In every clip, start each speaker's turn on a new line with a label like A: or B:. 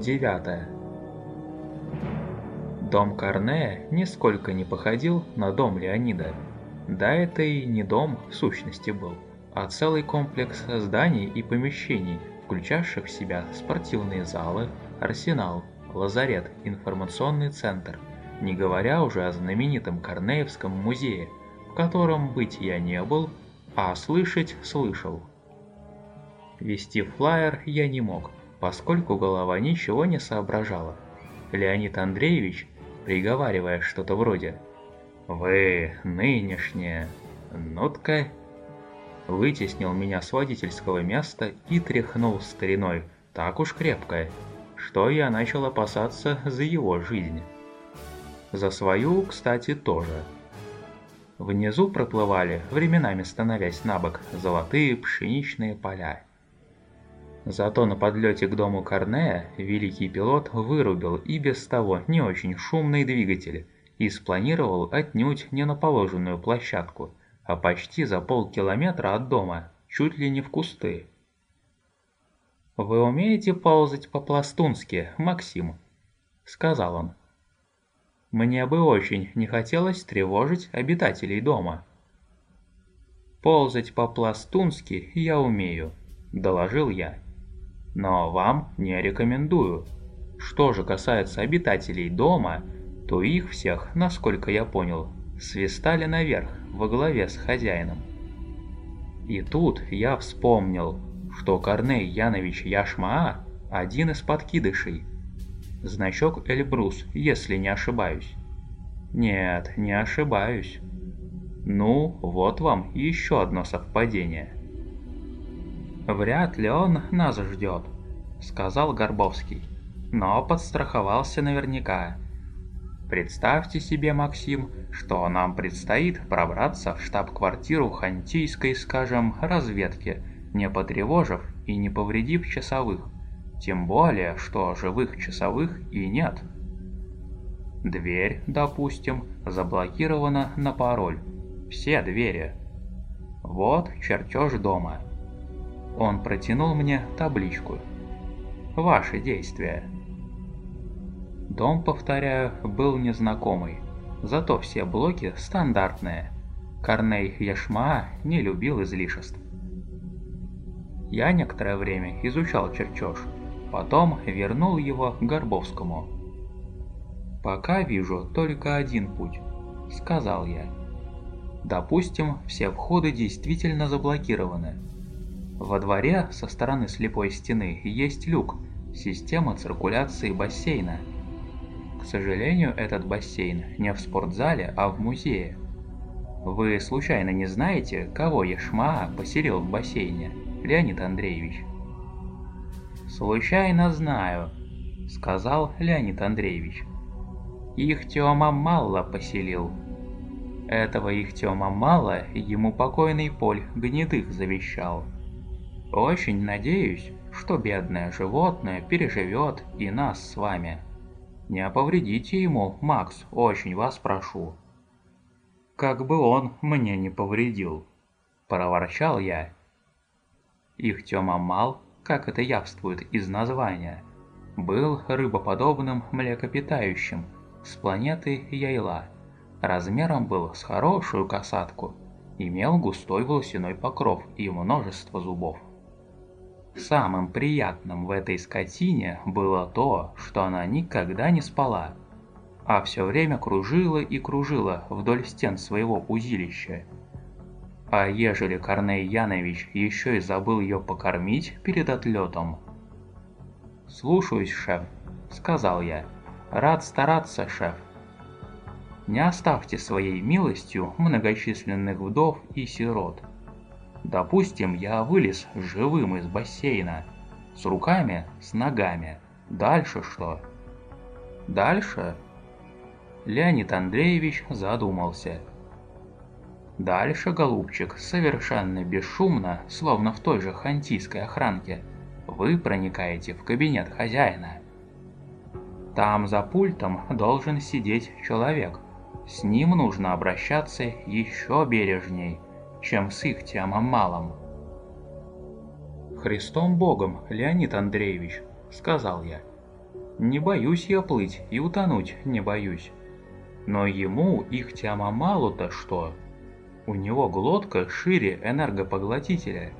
A: 9. Дом Корнея нисколько не походил на дом Леонида. Да это и не дом в сущности был, а целый комплекс зданий и помещений, включавших в себя спортивные залы, арсенал, лазарет, информационный центр, не говоря уже о знаменитом Корнеевском музее, в котором быть я не был, а слышать слышал. Вести флаер я не мог, поскольку голова ничего не соображала. Леонид Андреевич, приговаривая что-то вроде «Вы нынешние, нутка», вытеснил меня с водительского места и тряхнул стариной так уж крепко, что я начал опасаться за его жизнь. За свою, кстати, тоже. Внизу проплывали, временами становясь на бок, золотые пшеничные поля. Зато на подлете к дому Корнея великий пилот вырубил и без того не очень шумный двигатель и спланировал отнюдь не на положенную площадку, а почти за полкилометра от дома, чуть ли не в кусты. «Вы умеете ползать по-пластунски, Максим?» — сказал он. Мне бы очень не хотелось тревожить обитателей дома. «Ползать по-пластунски я умею», — доложил я. «Но вам не рекомендую. Что же касается обитателей дома, то их всех, насколько я понял, свистали наверх во главе с хозяином. И тут я вспомнил, что Корней Янович Яшмаа – один из подкидышей, Значок Эльбрус, если не ошибаюсь. Нет, не ошибаюсь. Ну, вот вам еще одно совпадение. Вряд ли он нас ждет, сказал Горбовский, но подстраховался наверняка. Представьте себе, Максим, что нам предстоит пробраться в штаб-квартиру хантийской, скажем, разведки, не потревожив и не повредив часовых. Тем более, что живых часовых и нет. Дверь, допустим, заблокирована на пароль. Все двери. Вот чертеж дома. Он протянул мне табличку. Ваши действия. Дом, повторяю, был незнакомый. Зато все блоки стандартные. Корней Яшма не любил излишеств. Я некоторое время изучал чертеж, Потом вернул его Горбовскому. «Пока вижу только один путь», — сказал я. «Допустим, все входы действительно заблокированы. Во дворе со стороны слепой стены есть люк, система циркуляции бассейна. К сожалению, этот бассейн не в спортзале, а в музее. Вы случайно не знаете, кого Ешмаа поселил в бассейне, Леонид Андреевич?» «Случайно знаю», — сказал Леонид Андреевич. «Их Тёма мало поселил». Этого их Тёма мало ему покойный Поль Гнедых завещал. Очень надеюсь, что бедное животное переживет и нас с вами. Не повредите ему, Макс, очень вас прошу. Как бы он мне не повредил, проворчал я. Их Тёма мал как это явствует из названия, был рыбоподобным млекопитающим с планеты Яйла. Размером был с хорошую касатку, имел густой волосяной покров и множество зубов. Самым приятным в этой скотине было то, что она никогда не спала, а все время кружила и кружила вдоль стен своего узилища, а ежели Корней Янович еще и забыл ее покормить перед отлетом? «Слушаюсь, шеф», — сказал я. «Рад стараться, шеф». Не оставьте своей милостью многочисленных вдов и сирот. Допустим, я вылез живым из бассейна. С руками, с ногами. Дальше что? Дальше? Леонид Андреевич задумался. Дальше, голубчик, совершенно бесшумно, словно в той же хантийской охранке, вы проникаете в кабинет хозяина. Там за пультом должен сидеть человек. С ним нужно обращаться еще бережней, чем с их темом малым. «Христом Богом, Леонид Андреевич», — сказал я. Не боюсь я плыть и утонуть не боюсь. Но ему их тяма мало-то что. У него глотка шире энергопоглотителя.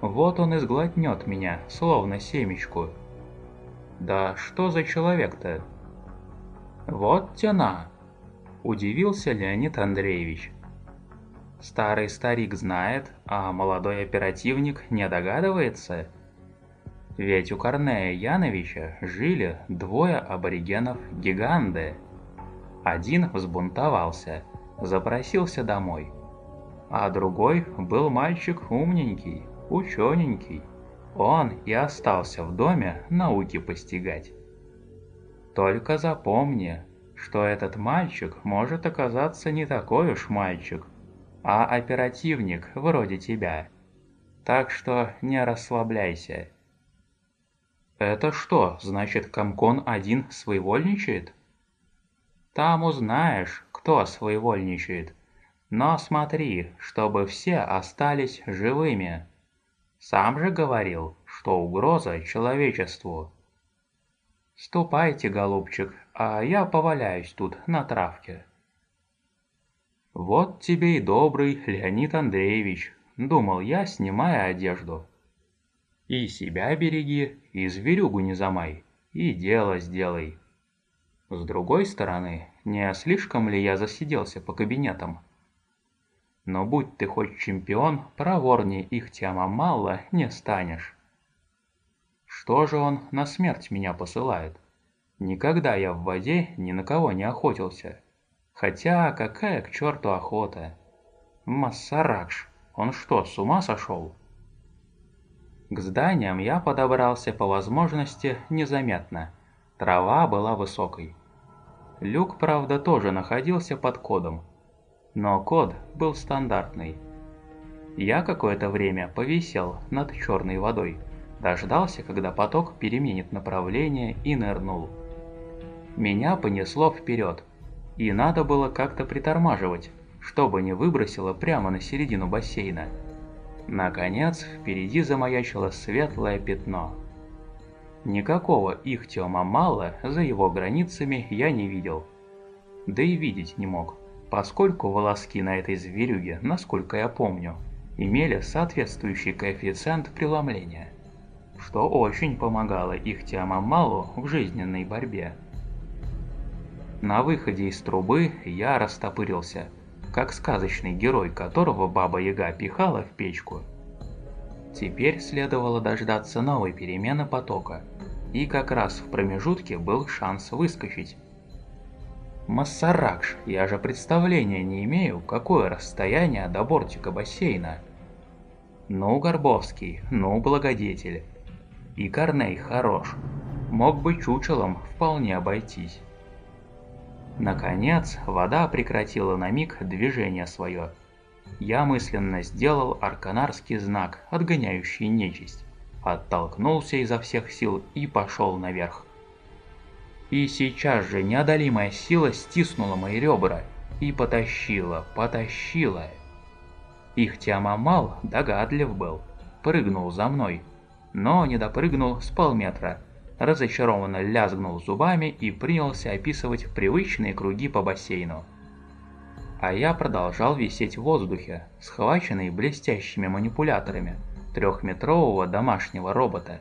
A: Вот он и сглотнет меня, словно семечку. Да что за человек-то? Вот тяна! Удивился Леонид Андреевич. Старый старик знает, а молодой оперативник не догадывается. Ведь у Корнея Яновича жили двое аборигенов-гиганды. Один взбунтовался, запросился домой, а другой был мальчик умненький, учененький. Он и остался в доме науки постигать. Только запомни, что этот мальчик может оказаться не такой уж мальчик, а оперативник вроде тебя. Так что не расслабляйся. Это что, значит Комкон один своевольничает? Там узнаешь, кто своевольничает. Но смотри, чтобы все остались живыми. Сам же говорил, что угроза человечеству. Ступайте, голубчик, а я поваляюсь тут на травке. Вот тебе и добрый Леонид Андреевич, думал я, снимая одежду. И себя береги, и зверюгу не замай, и дело сделай. С другой стороны, не слишком ли я засиделся по кабинетам? Но будь ты хоть чемпион, проворнее их тяма мало не станешь. Что же он на смерть меня посылает? Никогда я в воде ни на кого не охотился. Хотя какая к черту охота? Массаракш, он что, с ума сошел? К зданиям я подобрался по возможности незаметно. Трава была высокой. Люк, правда, тоже находился под кодом. Но код был стандартный. Я какое-то время повисел над черной водой, дождался, когда поток переменит направление и нырнул. Меня понесло вперед, и надо было как-то притормаживать, чтобы не выбросило прямо на середину бассейна. Наконец, впереди замаячило светлое пятно. Никакого ихтиома мало за его границами я не видел. Да и видеть не мог, поскольку волоски на этой зверюге, насколько я помню, имели соответствующий коэффициент преломления, что очень помогало ихтиома малу в жизненной борьбе. На выходе из трубы я растопырился – как сказочный герой, которого Баба-Яга пихала в печку. Теперь следовало дождаться новой перемены потока, и как раз в промежутке был шанс выскочить. Массаракш, я же представления не имею, какое расстояние до бортика бассейна. Ну, Горбовский, ну, благодетель. И Корней хорош, мог бы чучелом вполне обойтись. Наконец, вода прекратила на миг движение свое. Я мысленно сделал арканарский знак, отгоняющий нечисть. Оттолкнулся изо всех сил и пошел наверх. И сейчас же неодолимая сила стиснула мои ребра и потащила, потащила. Их Тиамамал догадлив был, прыгнул за мной, но не допрыгнул с полметра – разочарованно лязгнул зубами и принялся описывать привычные круги по бассейну. А я продолжал висеть в воздухе, схваченный блестящими манипуляторами трехметрового домашнего робота.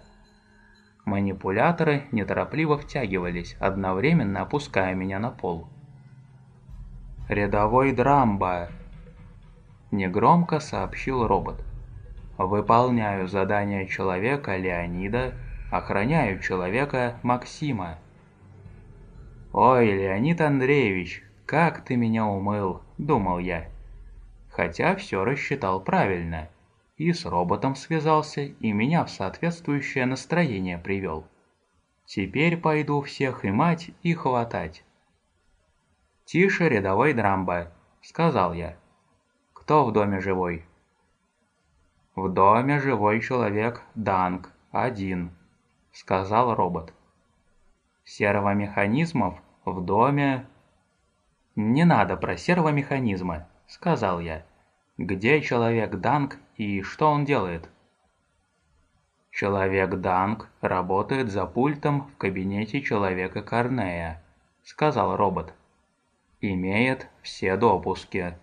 A: Манипуляторы неторопливо втягивались, одновременно опуская меня на пол. «Рядовой Драмба!» Негромко сообщил робот. «Выполняю задание человека Леонида Охраняю человека Максима. «Ой, Леонид Андреевич, как ты меня умыл!» – думал я. Хотя все рассчитал правильно. И с роботом связался, и меня в соответствующее настроение привел. Теперь пойду всех и мать, и хватать. «Тише, рядовой Драмба», — сказал я. «Кто в доме живой?» «В доме живой человек Данг, один», — сказал робот. «Сервомеханизмов в доме...» «Не надо про сервомеханизмы», — сказал я. «Где человек Данг и что он делает?» «Человек Данг работает за пультом в кабинете человека Корнея», — сказал робот. «Имеет все допуски».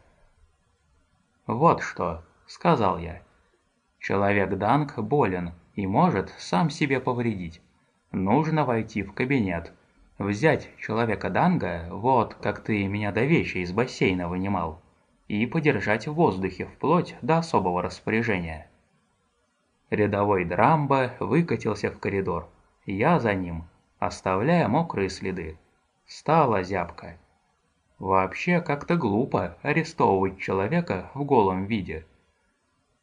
A: «Вот что», — сказал я. «Человек Данг болен и может сам себе повредить. Нужно войти в кабинет, взять человека Данга, вот как ты меня до вечи из бассейна вынимал, и подержать в воздухе вплоть до особого распоряжения. Рядовой Драмбо выкатился в коридор. Я за ним, оставляя мокрые следы. Стала зябко. Вообще как-то глупо арестовывать человека в голом виде.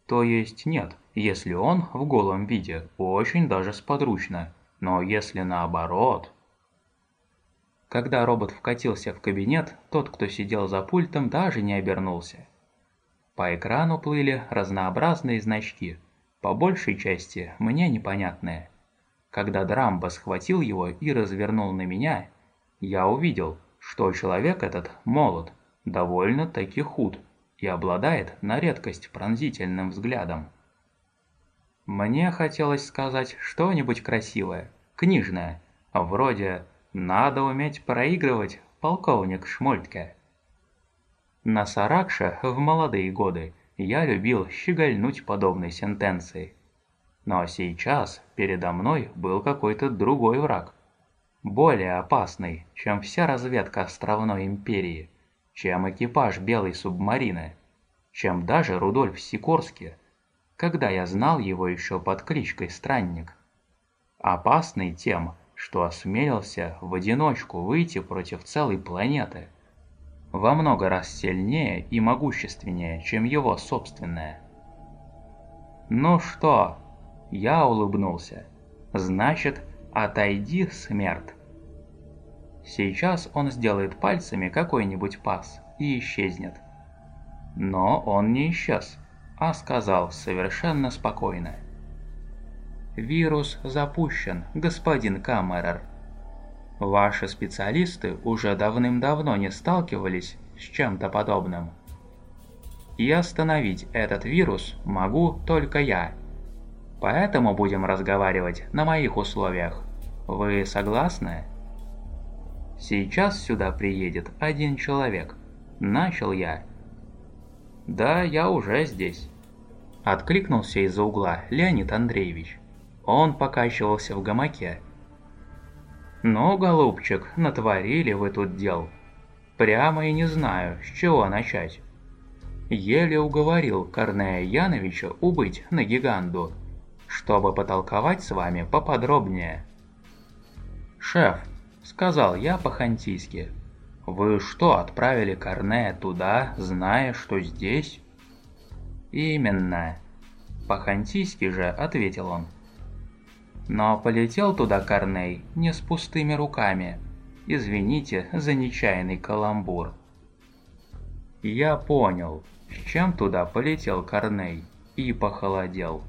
A: То есть нет, если он в голом виде, очень даже сподручно. Но если наоборот... Когда робот вкатился в кабинет, тот, кто сидел за пультом, даже не обернулся. По экрану плыли разнообразные значки, по большей части мне непонятные. Когда Драмбо схватил его и развернул на меня, я увидел, что человек этот молод, довольно-таки худ и обладает на редкость пронзительным взглядом. Мне хотелось сказать что-нибудь красивое, книжное, вроде «надо уметь проигрывать, полковник Шмольтке». На Саракше в молодые годы я любил щегольнуть подобной сентенцией. Но сейчас передо мной был какой-то другой враг. Более опасный, чем вся разведка островной империи, чем экипаж белой субмарины, чем даже Рудольф Сикорский, когда я знал его еще под кличкой Странник. Опасный тем, что осмелился в одиночку выйти против целой планеты. Во много раз сильнее и могущественнее, чем его собственная. «Ну что?» Я улыбнулся. «Значит, отойди, смерть!» Сейчас он сделает пальцами какой-нибудь пас и исчезнет. Но он не исчез а сказал совершенно спокойно. «Вирус запущен, господин Камерер. Ваши специалисты уже давным-давно не сталкивались с чем-то подобным. И остановить этот вирус могу только я. Поэтому будем разговаривать на моих условиях. Вы согласны?» «Сейчас сюда приедет один человек», – начал я. «Да, я уже здесь». Откликнулся из-за угла Леонид Андреевич. Он покачивался в гамаке. «Ну, голубчик, натворили вы тут дел. Прямо и не знаю, с чего начать. Еле уговорил Корнея Яновича убыть на гиганду, чтобы потолковать с вами поподробнее». «Шеф», — сказал я по-хантийски, — вы что, отправили Корнея туда, зная, что здесь? Именно. По-хантийски же, ответил он. Но полетел туда Корней не с пустыми руками. Извините за нечаянный каламбур. Я понял, с чем туда полетел Корней, и похолодел.